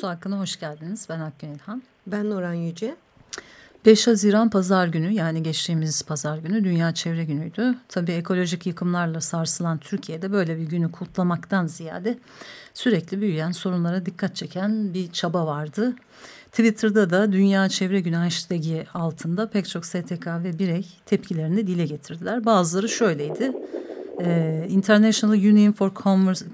Su Hakkı'na hoş geldiniz. Ben Akgün İlhan. Ben Nuran Yüce. 5 Haziran Pazar günü yani geçtiğimiz Pazar günü Dünya Çevre Günü'ydü. Tabii ekolojik yıkımlarla sarsılan Türkiye'de böyle bir günü kutlamaktan ziyade sürekli büyüyen sorunlara dikkat çeken bir çaba vardı. Twitter'da da Dünya Çevre Günü hashtag'i altında pek çok STK ve birey tepkilerini dile getirdiler. Bazıları şöyleydi. Ee, International Union for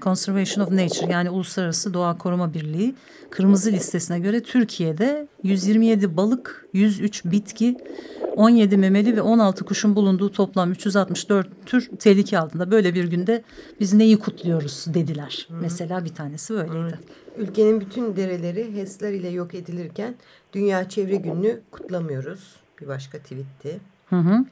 Conservation of Nature yani Uluslararası Doğa Koruma Birliği kırmızı listesine göre Türkiye'de 127 balık, 103 bitki, 17 memeli ve 16 kuşun bulunduğu toplam 364 tür tehlike altında. Böyle bir günde biz neyi kutluyoruz dediler. Hı. Mesela bir tanesi böyleydi. Evet. Ülkenin bütün dereleri HES'ler ile yok edilirken Dünya Çevre Günü'nü kutlamıyoruz. Bir başka tweetti. Hı hı.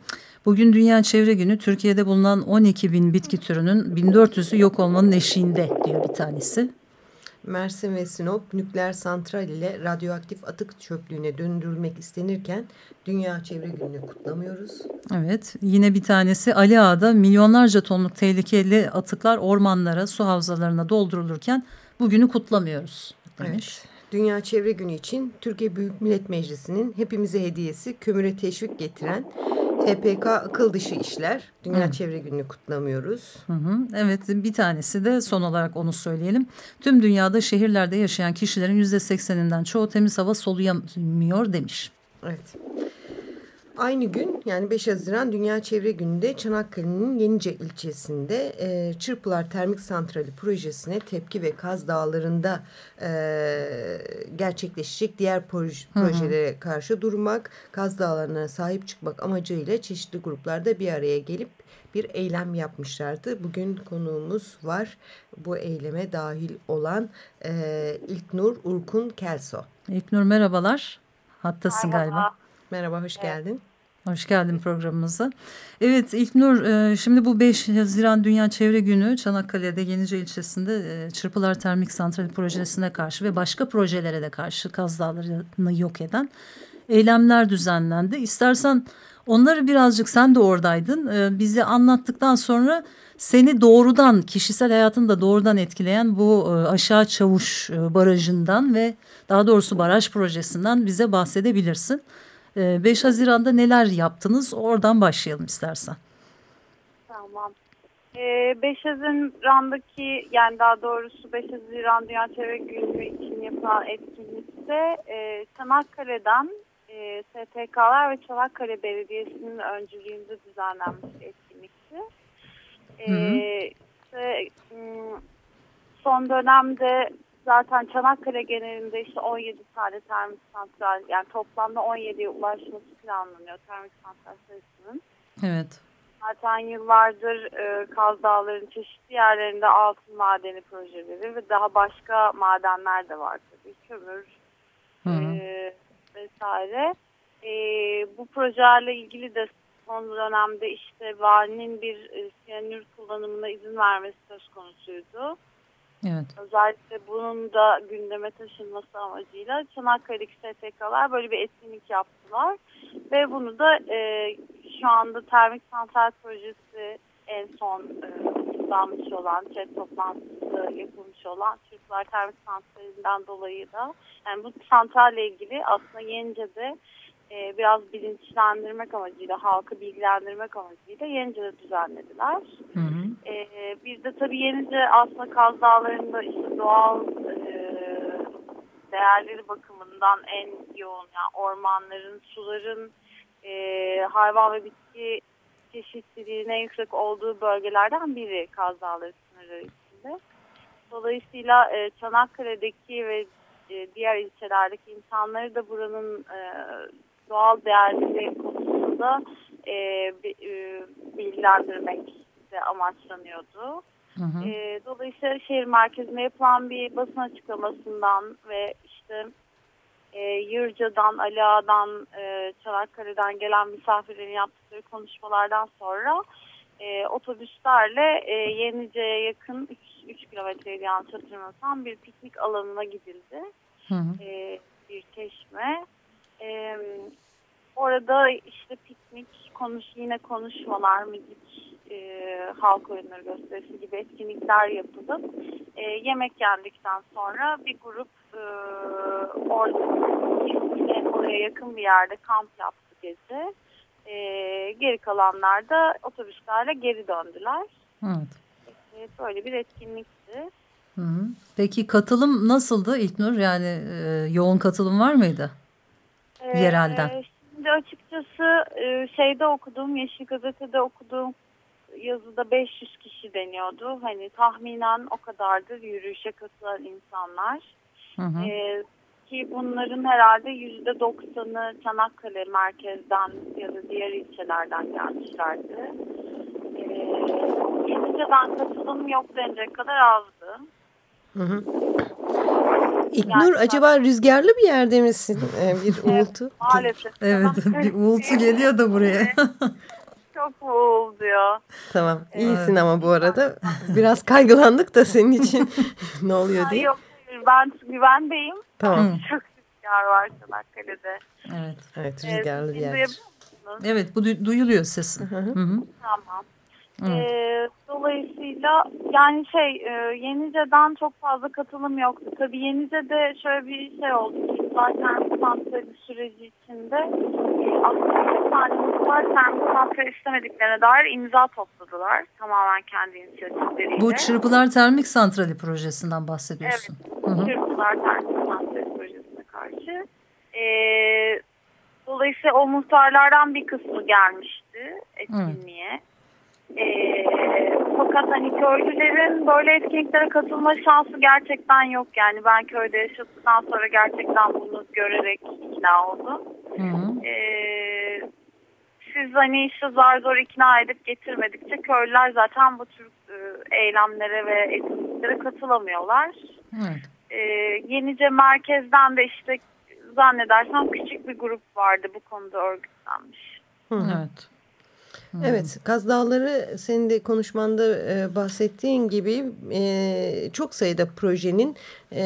Bugün Dünya Çevre Günü Türkiye'de bulunan 12 bin bitki türünün 1400'ü yok olmanın eşiğinde diyor bir tanesi. Mersin ve Sinop nükleer santral ile radyoaktif atık çöplüğüne döndürülmek istenirken Dünya Çevre Günü'nü kutlamıyoruz. Evet yine bir tanesi Ali Ağa'da milyonlarca tonluk tehlikeli atıklar ormanlara, su havzalarına doldurulurken bugünü kutlamıyoruz demiş. Evet. Dünya Çevre Günü için Türkiye Büyük Millet Meclisi'nin hepimize hediyesi kömüre teşvik getiren TPK akıl dışı işler. Dünya Hı. Çevre Günü'nü kutlamıyoruz. Hı hı. Evet bir tanesi de son olarak onu söyleyelim. Tüm dünyada şehirlerde yaşayan kişilerin yüzde sekseninden çoğu temiz hava soluyamıyor demiş. Evet. Aynı gün yani 5 Haziran Dünya Çevre Günü'nde Çanakkale'nin Yenice ilçesinde e, Çırpılar Termik Santrali projesine tepki ve Kaz Dağları'nda e, gerçekleşecek diğer proje, projelere karşı durmak, Kaz Dağları'na sahip çıkmak amacıyla çeşitli gruplarda bir araya gelip bir eylem yapmışlardı. Bugün konuğumuz var bu eyleme dahil olan e, İlknur Urkun Kelso. İlknur merhabalar. Hattasın Merhaba. galiba. Merhaba, hoş geldin. Hoş geldin programımıza. Evet İlknur, e, şimdi bu 5 Haziran Dünya Çevre Günü Çanakkale'de Yenice ilçesinde e, Çırpılar Termik Santrali projesine karşı ve başka projelere de karşı Kaz Dağları'nı yok eden eylemler düzenlendi. İstersen onları birazcık sen de oradaydın. E, bizi anlattıktan sonra seni doğrudan kişisel hayatında doğrudan etkileyen bu aşağı çavuş barajından ve daha doğrusu baraj projesinden bize bahsedebilirsin. 5 ee, Haziran'da neler yaptınız? Oradan başlayalım istersen. Tamam. 5 ee, Haziran'daki yani daha doğrusu 5 Haziran Dünya Çevre Günü için yapılan etkinlikte e, Çanakkale'den e, STK'lar ve Çanakkale Belediyesi'nin öncülüğünde düzenlenmiş etkinlikti. E, işte, son dönemde zaten Çanakkale genelinde işte 17 tane termik santral yani toplamda 17'ye ulaşması planlanıyor termik santral sayısının. Evet. Zaten yıllardır e, Kaz Dağları'nın çeşitli yerlerinde altın madeni projeleri ve daha başka madenler de var tabii. Kömür Hı -hı. E, vesaire. E, bu projelerle ilgili de son dönemde işte valinin bir e, siyanür kullanımına izin vermesi söz konusuydu. Evet. Özellikle bunun da gündeme taşınması amacıyla Çanakkale'deki STK'lar böyle bir etkinlik yaptılar. Ve bunu da e, şu anda termik santral projesi en son e, olan, chat toplantısı yapılmış olan Türkler Termik Santrali'nden dolayı da yani bu santralle ilgili aslında Yenice'de e, biraz bilinçlendirmek amacıyla, halkı bilgilendirmek amacıyla Yenice'de düzenlediler. Hı hı. E, bir de tabii Yenice aslında Kaz Dağları'nda işte doğal e, değerleri bakımından en yoğun yani ormanların, suların, e, hayvan ve bitki çeşitliliğinin en yüksek olduğu bölgelerden biri Kaz Dağları sınırları içinde. Dolayısıyla e, Çanakkale'deki ve e, diğer ilçelerdeki insanları da buranın e, doğal değerleri konusunda e, e, bilgilendirmek de amaçlanıyordu. Hı hı. E, dolayısıyla şehir merkezinde yapılan bir basın açıklamasından ve işte e, Yırca'dan, Ali Ağa'dan, e, Çanakkale'den gelen misafirlerin yaptıkları konuşmalardan sonra e, otobüslerle e, Yenice'ye yakın 3, 3 kilometreydi yanlış hatırlamıyorsam bir piknik alanına gidildi. Hı hı. E, bir çeşme. E, orada işte piknik, konuş, yine konuşmalar, müzik, e, halk oyunları gösterisi gibi etkinlikler yapılıp e, yemek yendikten sonra bir grup e, orada oraya yakın bir yerde kamp yaptı gece. E, geri kalanlar da otobüslerle geri döndüler. Evet. E, böyle bir etkinlikti. Hı hı. Peki katılım nasıldı İlknur? Yani e, yoğun katılım var mıydı? E, Yerelden. Şimdi açıkçası e, şeyde okuduğum, Yeşil Gazete'de okuduğum yazıda 500 kişi deniyordu. Hani tahminen o kadardır yürüyüşe katılan insanlar. Hı hı. E, ki bunların herhalde yüzde doksanı Çanakkale merkezden ya da diğer ilçelerden gelmişlerdi. E, Yenice'den katılım yok denecek kadar azdı. Hı hı. İknur yani, acaba rüzgarlı bir yerde misin? Ee, bir uğultu. Maalesef. Evet bir uğultu geliyor da buraya. Çok uğulduyor. Tamam iyisin evet. ama bu arada. Biraz kaygılandık da senin için ne oluyor diye. Yok ben güvendeyim. Tamam. Çok rüzgar var Çanakkale'de. Evet. Evet rüzgarlı bir yer. Evet bu duyuluyor sesin. Hı hı. Tamam. E, dolayısıyla yani şey e, Yenice'den çok fazla katılım yoktu. Tabii Yenice'de şöyle bir şey oldu ki zaten santrali süreci içinde e, aslında var termik santral istemediklerine dair imza topladılar. Tamamen kendi inisiyatifleriyle. Bu Çırpılar Termik Santrali projesinden bahsediyorsun. Evet. Hı -hı. Çırpılar Termik Santrali projesine karşı. E, dolayısıyla o muhtarlardan bir kısmı gelmişti etkinliğe. Hı. E, fakat hani köylülerin böyle etkinliklere katılma şansı gerçekten yok. Yani ben köyde yaşadıktan sonra gerçekten bunu görerek ikna oldum. Hı hı. E, siz hani işte zar zor ikna edip getirmedikçe köylüler zaten bu tür e, eylemlere ve etkinliklere katılamıyorlar. Evet. E, Yenice merkezden de işte zannedersem küçük bir grup vardı bu konuda örgütlenmiş. Hı. Evet. Evet, Kaz Dağları senin de konuşmanda e, bahsettiğin gibi e, çok sayıda projenin e,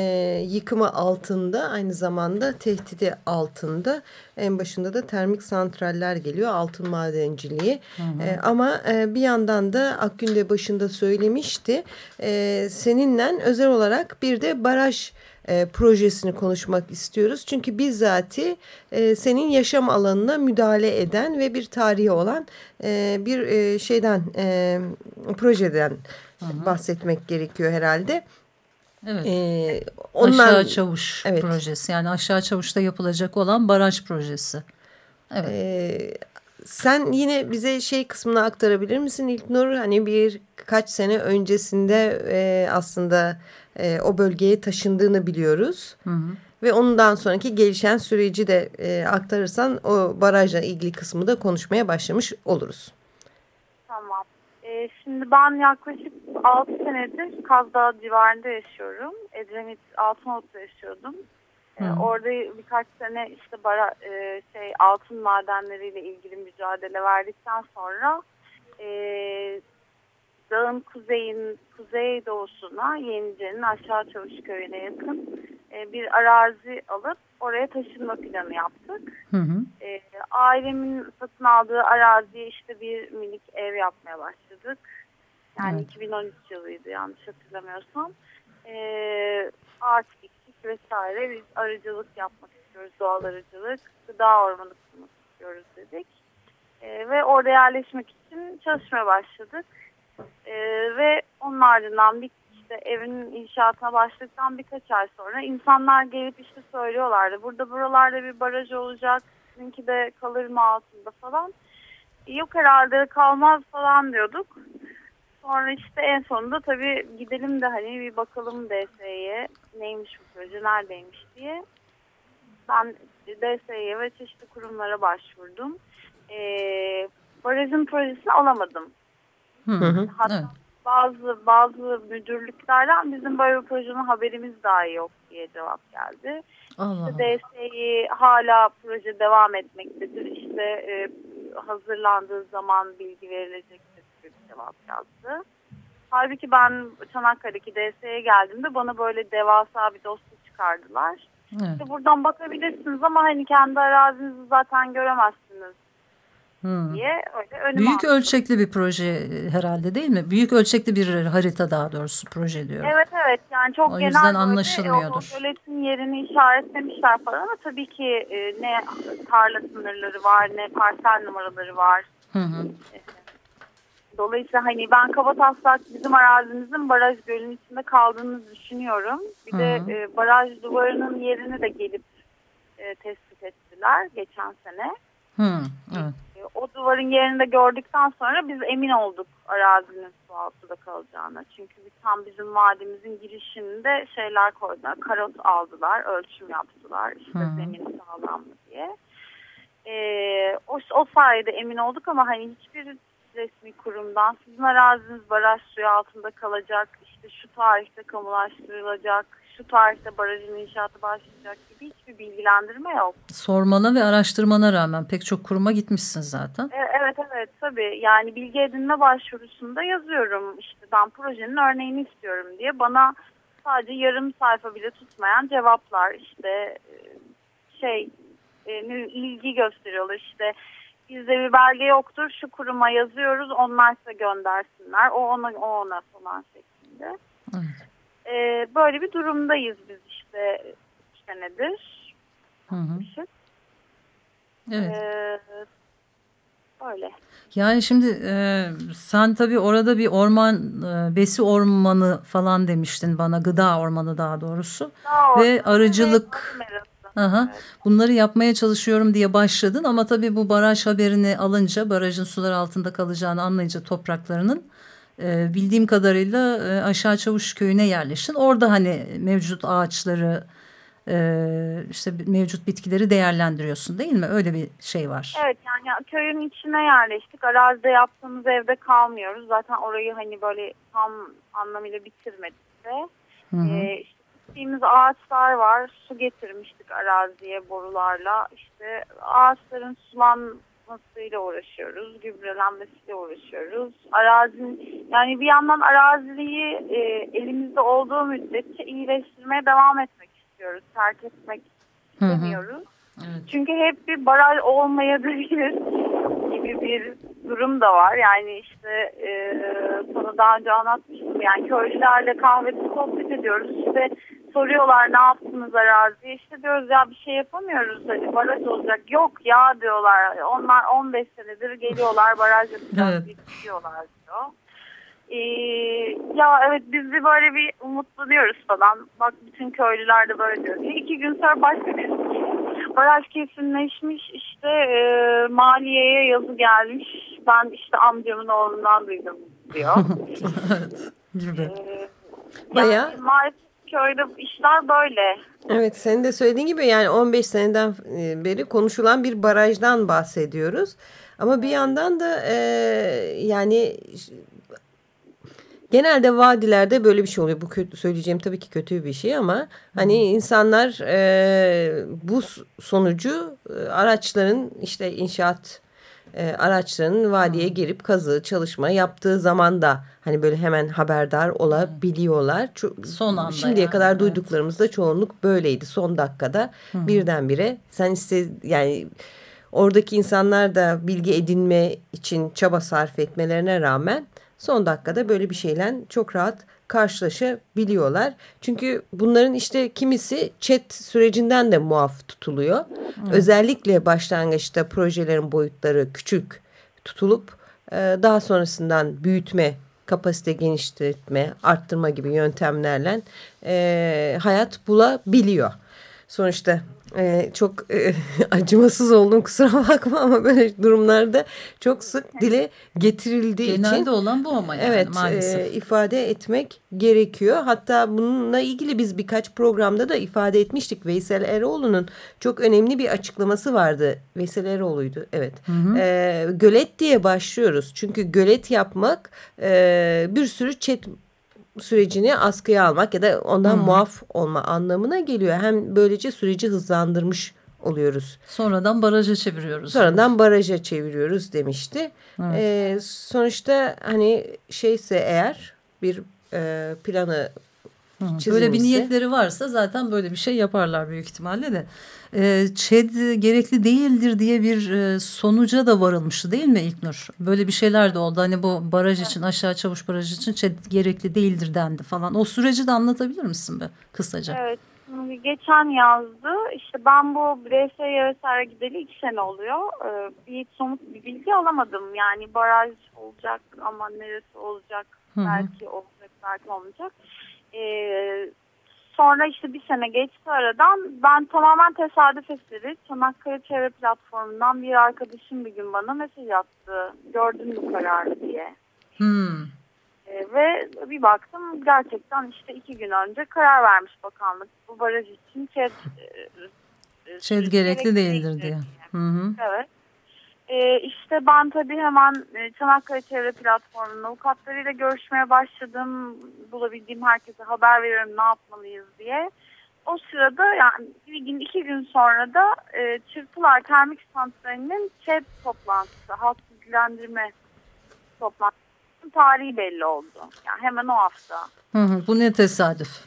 yıkımı altında aynı zamanda tehdidi altında. En başında da termik santraller geliyor, altın madenciliği. Hı hı. E, ama e, bir yandan da Akgün de başında söylemişti, e, seninle özel olarak bir de baraj e, projesini konuşmak istiyoruz. Çünkü bizzati e, senin yaşam alanına müdahale eden ve bir tarihi olan e, bir e, şeyden e, projeden hı. bahsetmek gerekiyor herhalde. Evet. Ee, ondan, aşağı Çavuş evet. projesi yani Aşağı Çavuş'ta yapılacak olan baraj projesi. Evet. Ee, sen yine bize şey kısmını aktarabilir misin İlknur? Hani bir kaç sene öncesinde e, aslında e, o bölgeye taşındığını biliyoruz. Hı hı. Ve ondan sonraki gelişen süreci de e, aktarırsan o barajla ilgili kısmı da konuşmaya başlamış oluruz. Tamam. E, şimdi ben yaklaşık 6 senedir Kazdağ civarında yaşıyorum. Edremit Altınoluk'ta yaşıyordum. Ee, orada birkaç sene işte bara, e, şey altın madenleriyle ilgili mücadele verdikten sonra e, dağın kuzeyin kuzey doğusuna Yenice'nin aşağı Çavuş köyüne yakın e, bir arazi alıp oraya taşınma planı yaptık. Hı hı. E, ailemin satın aldığı araziye işte bir minik ev yapmaya başladık. Yani evet. 2013 yılıydı yanlış hatırlamıyorsam. E, ağaç diktik vesaire biz arıcılık yapmak istiyoruz doğal arıcılık. Gıda ormanı kurmak istiyoruz dedik. E, ve orada yerleşmek için çalışmaya başladık. E, ve onun ardından bir işte evin inşaatına başladıktan birkaç ay sonra insanlar gelip işte söylüyorlardı. Burada buralarda bir baraj olacak. Sizinki de kalır mı altında falan. Yok herhalde kalmaz falan diyorduk. Sonra işte en sonunda tabii gidelim de hani bir bakalım DSE'ye neymiş bu proje neredeymiş diye. Ben DSE'ye ve çeşitli kurumlara başvurdum. Ee, barajın projesini alamadım Hı hı. Hatta evet. bazı bazı müdürlüklerden bizim böyle bir projenin haberimiz dahi yok diye cevap geldi. Allah. İşte DSİ hala proje devam etmektedir. İşte e, hazırlandığı zaman bilgi verilecektir bir cevap yazdı. Halbuki ben Çanakkale'deki DSE'ye geldiğimde bana böyle devasa bir dosya çıkardılar. Evet. İşte buradan bakabilirsiniz ama hani kendi arazinizi zaten göremezsiniz hmm. diye öyle Büyük aldım. ölçekli bir proje herhalde değil mi? Büyük ölçekli bir harita daha doğrusu proje diyor. Evet evet yani çok o genel yüzden anlaşılmıyordur. O devletin yerini işaretlemişler falan ama tabii ki e, ne tarla sınırları var ne parsel numaraları var. Hı hı. E, Dolayısıyla hani ben Kabataslak bizim arazimizin baraj gölünün içinde kaldığını düşünüyorum. Bir de e, baraj duvarının yerini de gelip e, tespit ettiler geçen sene. Hı, evet. O duvarın yerini de gördükten sonra biz emin olduk arazinin su altında kalacağına. Çünkü tam bizim vadimizin girişinde şeyler koydular. Karot aldılar, ölçüm yaptılar. İşte Hı. zemin sağlam mı diye. E, o, o sayede emin olduk ama hani hiçbir resmi kurumdan sizin araziniz baraj suyu altında kalacak, işte şu tarihte kamulaştırılacak, şu tarihte barajın inşaatı başlayacak gibi hiçbir bilgilendirme yok. Sormana ve araştırmana rağmen pek çok kuruma gitmişsin zaten. E, evet evet tabii yani bilgi edinme başvurusunda yazıyorum işte ben projenin örneğini istiyorum diye bana sadece yarım sayfa bile tutmayan cevaplar işte e, şey e, ilgi gösteriyorlar işte bizde bir belge yoktur şu kuruma yazıyoruz onlar size göndersinler o ona o ona falan şeklinde. Evet. Ee, böyle bir durumdayız biz işte senedir. Hı hı. Evet. Ee, öyle. Yani şimdi e, sen tabii orada bir orman, e, besi ormanı falan demiştin bana, gıda ormanı daha doğrusu. Daha Ve arıcılık... Aha, evet. Bunları yapmaya çalışıyorum diye başladın ama tabii bu baraj haberini alınca barajın sular altında kalacağını anlayınca topraklarının e, bildiğim kadarıyla e, aşağı Çavuş köyüne yerleştin. Orada hani mevcut ağaçları e, işte mevcut bitkileri değerlendiriyorsun değil mi? Öyle bir şey var. Evet yani köyün içine yerleştik. Arazide yaptığımız evde kalmıyoruz. Zaten orayı hani böyle tam anlamıyla bitirmedik de. Hı hı. E, işte ağaçlar var. Su getirmiştik araziye borularla. İşte ağaçların sulanmasıyla uğraşıyoruz. Gübrelenmesiyle uğraşıyoruz. Arazinin yani bir yandan araziyi e, elimizde olduğu müddetçe iyileştirmeye devam etmek istiyoruz. Terk etmek istemiyoruz. Evet. Çünkü hep bir baraj olmayabilir gibi bir durum da var. Yani işte e, sana daha önce anlatmıştım. Yani köylülerle kahvede sohbet ediyoruz. İşte soruyorlar ne yaptınız araziye işte diyoruz ya bir şey yapamıyoruz hani baraj olacak yok ya diyorlar onlar 15 senedir geliyorlar baraj yapacağız evet. diyorlar diyor. Ee, ya evet biz de böyle bir umutlanıyoruz falan bak bütün köylüler de böyle diyor. İki gün sonra başka bir baraj kesinleşmiş işte e, maliyeye yazı gelmiş ben işte amcamın oğlundan duydum diyor. evet gibi. Ee, Bayağı. Yani maalesef köyde işler böyle. Evet senin de söylediğin gibi yani 15 seneden e, beri konuşulan bir barajdan bahsediyoruz. Ama bir yandan da e, yani genelde vadilerde böyle bir şey oluyor. Bu kötü, söyleyeceğim tabii ki kötü bir şey ama hani insanlar e, bu sonucu e, araçların işte inşaat e, araçların vadiye girip kazı çalışma yaptığı zaman da hani böyle hemen haberdar olabiliyorlar. Son anda Şimdiye yani, kadar evet. duyduklarımızda çoğunluk böyleydi. Son dakikada Hı. birdenbire sen iste yani oradaki insanlar da bilgi edinme için çaba sarf etmelerine rağmen son dakikada böyle bir şeyle çok rahat karşılaşabiliyorlar. Çünkü bunların işte kimisi chat sürecinden de muaf tutuluyor. Evet. Özellikle başlangıçta projelerin boyutları küçük tutulup e, daha sonrasından büyütme, kapasite genişletme, arttırma gibi yöntemlerle e, hayat bulabiliyor. sonuçta e, çok e, acımasız oldum kusura bakma ama böyle durumlarda çok sık dile getirildiği Genelde için. Genelde olan bu ama yani evet, maalesef. E, ifade etmek gerekiyor. Hatta bununla ilgili biz birkaç programda da ifade etmiştik. Veysel Eroğlu'nun çok önemli bir açıklaması vardı. Veysel Eroğlu'ydu evet. Hı hı. E, gölet diye başlıyoruz. Çünkü gölet yapmak e, bir sürü çet sürecini askıya almak ya da ondan hmm. muaf olma anlamına geliyor. Hem böylece süreci hızlandırmış oluyoruz. Sonradan baraja çeviriyoruz. Sonradan baraja çeviriyoruz demişti. Evet. Ee, sonuçta hani şeyse eğer bir e, planı Çizilmişse. Böyle bir niyetleri varsa zaten böyle bir şey yaparlar büyük ihtimalle de. E, ÇED gerekli değildir diye bir e, sonuca da varılmıştı değil mi İlknur? Böyle bir şeyler de oldu. Hani bu baraj için aşağı çavuş baraj için ÇED gerekli değildir dendi falan. O süreci de anlatabilir misin be kısaca? Evet. Geçen yazdı. İşte ben bu bireysel vesaire gideli iki sene oluyor. Ee, bir somut bir bilgi alamadım. Yani baraj olacak ama neresi olacak? Hı -hı. Belki olacak, belki olmayacak. Ee, sonra işte bir sene geçti aradan. Ben tamamen tesadüf eseri Çanakkale Çevre Platformu'ndan bir arkadaşım bir gün bana mesaj attı. Gördün mü kararı diye. Hmm. Ee, ve bir baktım gerçekten işte iki gün önce karar vermiş bakanlık. Bu baraj için ÇED, e, ÇED gerekli değildir diye. Hı hı. Evet. Ee, işte ben tabii hemen e, Çanakkale Çevre Platformu'nun avukatlarıyla görüşmeye başladım. Bulabildiğim herkese haber veriyorum ne yapmalıyız diye. O sırada yani bir gün iki gün sonra da e, Çırpılar Termik Santrali'nin ÇED toplantısı, halk bilgilendirme toplantısının tarihi belli oldu. Yani hemen o hafta. Hı hı, bu ne tesadüf.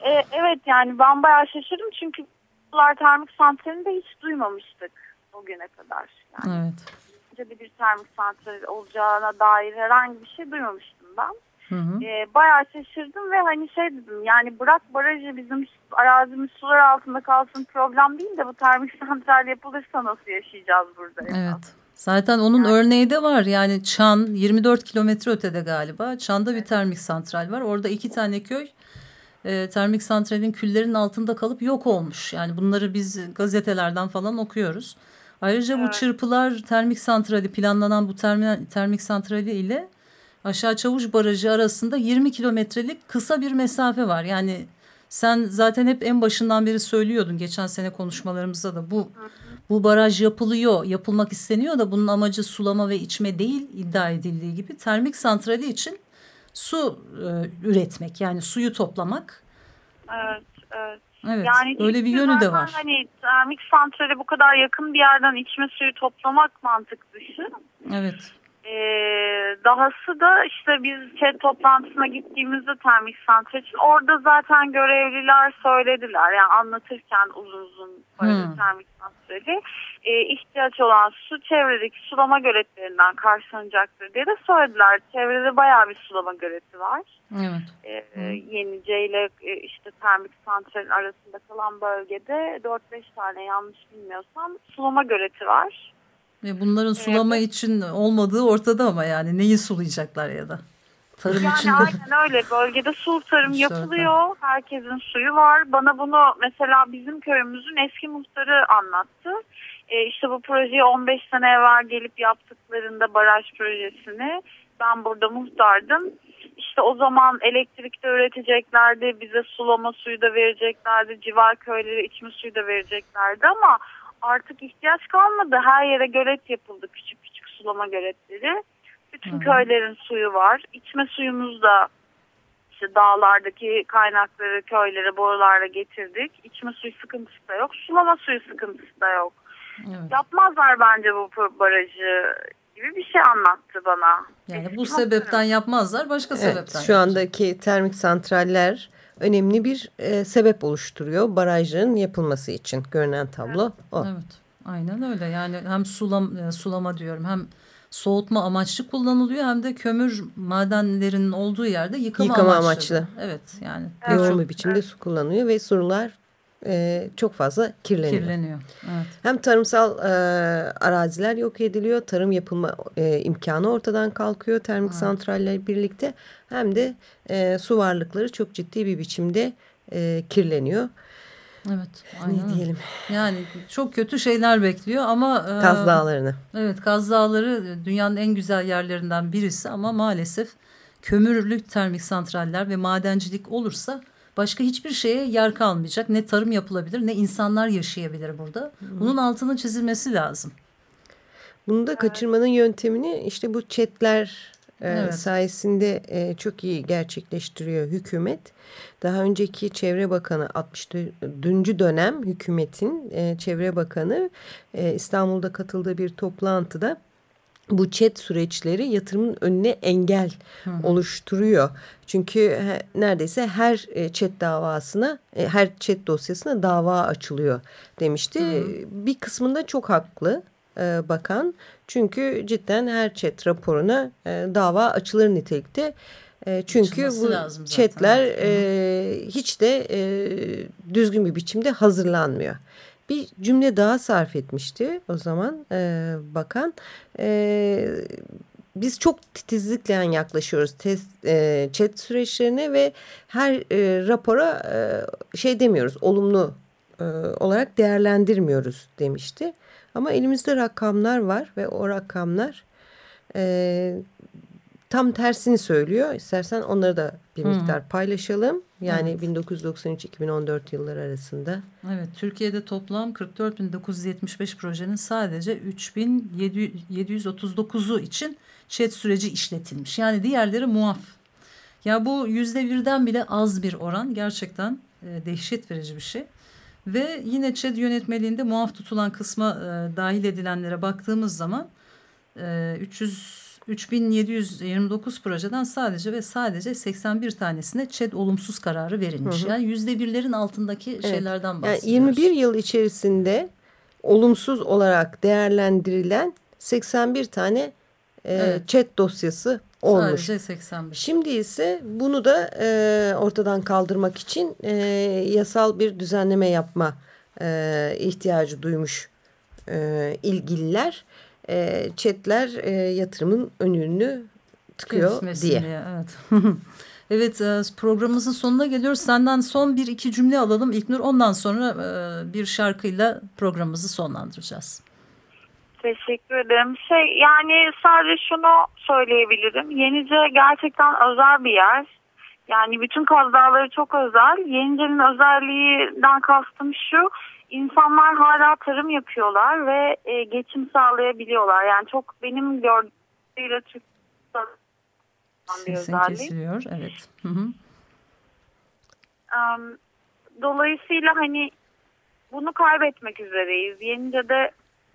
e, evet yani ben bayağı şaşırdım çünkü Çırpılar Termik Santrali'ni de hiç duymamıştık o güne kadar. Yani evet. bir termik santral olacağına dair herhangi bir şey duymamıştım ben. Hı hı. E, bayağı şaşırdım ve hani şey dedim yani bırak barajı bizim arazimiz sular altında kalsın problem değil de bu termik santral yapılırsa nasıl yaşayacağız burada? Evet. Zaten onun yani. örneği de var. Yani Çan 24 kilometre ötede galiba. Çan'da bir termik santral var. Orada iki tane köy e, termik santralin küllerinin altında kalıp yok olmuş. Yani bunları biz gazetelerden falan okuyoruz. Ayrıca evet. bu çırpılar termik santrali planlanan bu termik, termik santrali ile aşağı Çavuş Barajı arasında 20 kilometrelik kısa bir mesafe var. Yani sen zaten hep en başından beri söylüyordun geçen sene konuşmalarımızda da bu bu baraj yapılıyor, yapılmak isteniyor da bunun amacı sulama ve içme değil iddia edildiği gibi termik santrali için su e, üretmek yani suyu toplamak. Evet, evet. Evet, yani öyle bir yönü de var. Hani termik santrale bu kadar yakın bir yerden içme suyu toplamak mantık dışı. Evet. Ee, dahası da işte biz chat toplantısına gittiğimizde termik santral için orada zaten görevliler söylediler. Yani anlatırken uzun uzun hmm. termik santrali e, ihtiyaç olan su çevredeki sulama göletlerinden karşılanacaktır diye de söylediler. Çevrede bayağı bir sulama göleti var. Evet. E, Yenice ile e, işte termik santralin arasında kalan bölgede 4-5 tane yanlış bilmiyorsam sulama göleti var. Ve bunların sulama evet. için olmadığı ortada ama yani neyi sulayacaklar ya da? Tarım yani içinde. aynen öyle bölgede su tarım yapılıyor. Herkesin suyu var. Bana bunu mesela bizim köyümüzün eski muhtarı anlattı. Ee, işte bu projeyi 15 sene evvel gelip yaptıklarında baraj projesini ben burada muhtardım. İşte o zaman elektrik de üreteceklerdi, bize sulama suyu da vereceklerdi, civar köylere içme suyu da vereceklerdi ama artık ihtiyaç kalmadı. Her yere gölet yapıldı. Küçük küçük sulama göletleri. Bütün Hı. köylerin suyu var. İçme suyumuz da işte dağlardaki kaynakları köylere borularla getirdik. İçme suyu sıkıntısı da yok. Sulama suyu sıkıntısı da yok. Evet. Yapmazlar bence bu barajı gibi bir şey anlattı bana. Yani bu sebepten yapmazlar başka evet, sebepten. Şu andaki termik santraller önemli bir e, sebep oluşturuyor barajın yapılması için görünen tablo o. Evet aynen öyle yani hem sulam, e, sulama diyorum hem soğutma amaçlı kullanılıyor hem de kömür madenlerinin olduğu yerde yıkama, yıkama amaçlı. amaçlı. Evet yani. Yoğun bir biçimde su kullanıyor ve sular e, çok fazla kirleniyor. Kirleniyor. Evet. Hem tarımsal e, araziler yok ediliyor, tarım yapılma e, imkanı ortadan kalkıyor termik evet. santraller birlikte. Hem de e, su varlıkları çok ciddi bir biçimde e, kirleniyor. Evet. Aynen. Ne diyelim? Yani çok kötü şeyler bekliyor ama... E, Kaz Dağları'nı. Evet Kaz Dağları dünyanın en güzel yerlerinden birisi ama maalesef kömürlü termik santraller ve madencilik olursa başka hiçbir şeye yer kalmayacak. Ne tarım yapılabilir ne insanlar yaşayabilir burada. Bunun altının çizilmesi lazım. Bunu da kaçırmanın yöntemini işte bu chatler e, evet. sayesinde e, çok iyi gerçekleştiriyor hükümet. Daha önceki Çevre Bakanı 64. dönem hükümetin e, Çevre Bakanı İstanbul'da katıldığı bir toplantıda bu chat süreçleri yatırımın önüne engel Hı. oluşturuyor. Çünkü neredeyse her chat davasına, her chat dosyasına dava açılıyor demişti. Hı. Bir kısmında çok haklı bakan. Çünkü cidden her chat raporuna dava açılır nitelikte. çünkü Açılması bu chatler e, hiç de e, düzgün bir biçimde hazırlanmıyor bir cümle daha sarf etmişti o zaman e, bakan. E, biz çok titizlikle yaklaşıyoruz test, e, chat süreçlerine ve her e, rapora e, şey demiyoruz olumlu e, olarak değerlendirmiyoruz demişti. Ama elimizde rakamlar var ve o rakamlar e, tam tersini söylüyor. İstersen onları da bir miktar hmm. paylaşalım. Yani evet. 1993-2014 yıllar arasında. Evet, Türkiye'de toplam 44.975 projenin sadece 3.739'u için chat süreci işletilmiş. Yani diğerleri muaf. Ya bu yüzde birden bile az bir oran gerçekten e, dehşet verici bir şey. Ve yine ÇED yönetmeliğinde muaf tutulan kısma e, dahil edilenlere baktığımız zaman e, 300 3729 projeden sadece ve sadece 81 tanesine ÇED olumsuz kararı verilmiş. Hı hı. Yani yüzde birlerin altındaki evet. şeylerden bahsediyoruz. Yani 21 yıl içerisinde olumsuz olarak değerlendirilen 81 tane e, evet. ÇED dosyası olmuş. Sadece 81. Şimdi ise bunu da e, ortadan kaldırmak için e, yasal bir düzenleme yapma e, ihtiyacı duymuş e, ilgililer e, chatler e, yatırımın önünü tıkıyor Kesmesin diye. diye. Evet. evet e, programımızın sonuna geliyoruz. Senden son bir iki cümle alalım İlknur. Ondan sonra e, bir şarkıyla programımızı sonlandıracağız. Teşekkür ederim. Şey yani sadece şunu söyleyebilirim. Yenice gerçekten özel bir yer. Yani bütün Kaz Dağları çok özel. Yenice'nin özelliğinden kastım şu insanlar hala tarım yapıyorlar ve e, geçim sağlayabiliyorlar. Yani çok benim gördüğümle Türk özellik. kesiliyor, evet. Hı hı. Um, dolayısıyla hani bunu kaybetmek üzereyiz. Yenince de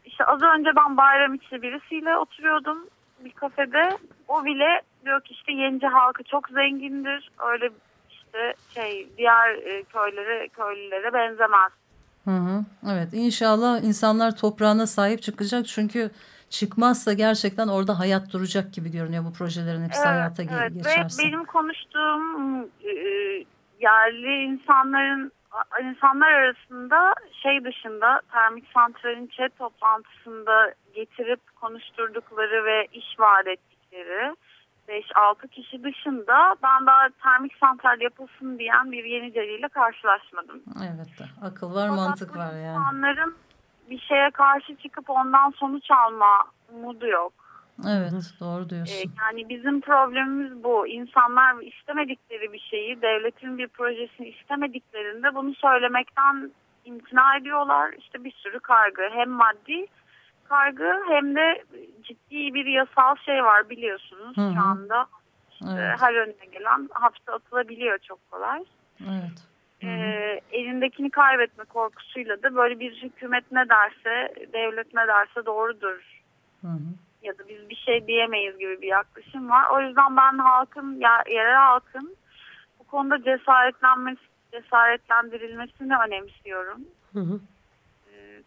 işte az önce ben bayram içi birisiyle oturuyordum bir kafede. O bile diyor ki işte Yenice halkı çok zengindir. Öyle işte şey diğer e, köylere köylülere benzemez Hı hı. Evet inşallah insanlar toprağına sahip çıkacak çünkü çıkmazsa gerçekten orada hayat duracak gibi görünüyor bu projelerin hepsi evet, hayata evet. geçerse. Ve benim konuştuğum e, yerli insanların insanlar arasında şey dışında termik santralin chat toplantısında getirip konuşturdukları ve iş vaat ettikleri 5-6 kişi dışında ben daha termik santral yapılsın diyen bir Yeniceli karşılaşmadım. Evet de akıl var Fakat mantık var yani. İnsanların bir şeye karşı çıkıp ondan sonuç alma umudu yok. Evet doğru diyorsun. Ee, yani bizim problemimiz bu. İnsanlar istemedikleri bir şeyi, devletin bir projesini istemediklerinde bunu söylemekten imtina ediyorlar. İşte bir sürü kaygı hem maddi kaygı hem de ciddi bir yasal şey var biliyorsunuz Hı -hı. şu anda. İşte evet. Her önüne gelen hapse atılabiliyor çok kolay. Evet. Ee, elindekini kaybetme korkusuyla da böyle bir hükümet ne derse, devlet ne derse doğrudur. Hı hı. Ya da biz bir şey diyemeyiz gibi bir yaklaşım var. O yüzden ben halkın, yerel halkın bu konuda cesaretlenmesi, cesaretlendirilmesini önemsiyorum. Hı hı.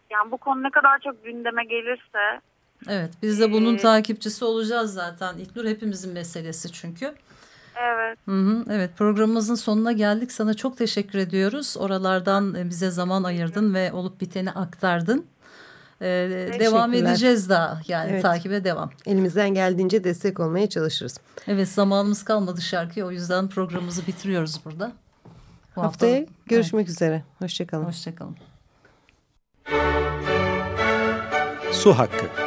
Yani bu konu ne kadar çok gündeme gelirse. Evet biz de bunun e, takipçisi olacağız zaten. İlknur hepimizin meselesi çünkü. Evet. Hı hı, evet programımızın sonuna geldik. Sana çok teşekkür ediyoruz. Oralardan e, bize zaman ayırdın ve olup biteni aktardın. Ee, devam edeceğiz daha yani evet. takibe devam. Elimizden geldiğince destek olmaya çalışırız. Evet zamanımız kalmadı şarkıya o yüzden programımızı bitiriyoruz burada. Bu Haftaya hafta, görüşmek evet. üzere. Hoşçakalın. Hoşçakalın. Su Hakkı